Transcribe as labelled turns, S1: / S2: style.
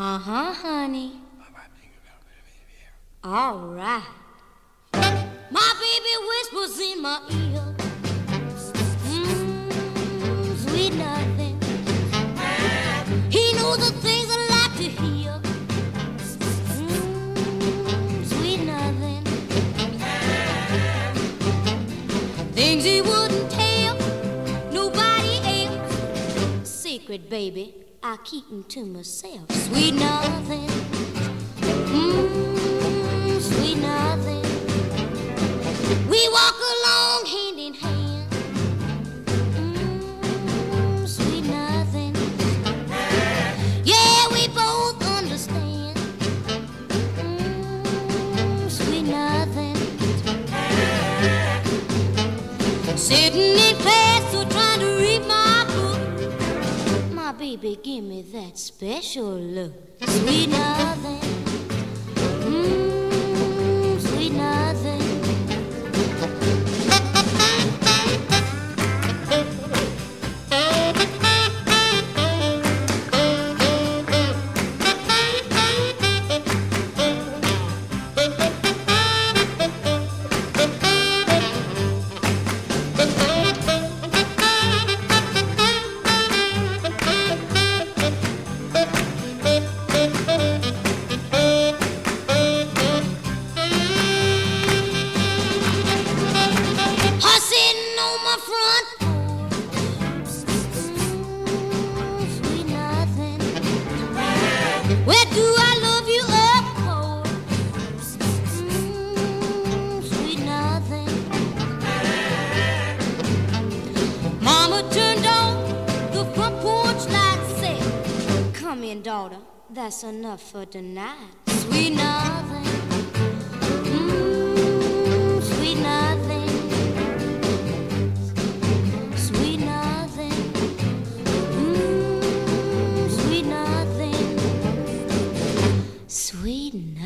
S1: Uh huh, honey. All right. My baby whispers in my ear. Mm, sweet nothing. He knows the things I like to hear. Mm, sweet nothing. Things he wouldn't tell nobody else. Secret, baby, I keep 'em to myself. Sweet nothing. Mm, sweet nothing. We walk along hand in hand. Mm, sweet nothing. Yeah, we both understand. Mm, sweet nothing. Sitting in class or trying to read my. My baby, give me that special look. Sweet nothing. Where do I love you up course? Mm, sweet nothing. Mama turned on the front porch. Said, "Come in, daughter. That's enough for tonight." Sweet nothing. Mm, Mm,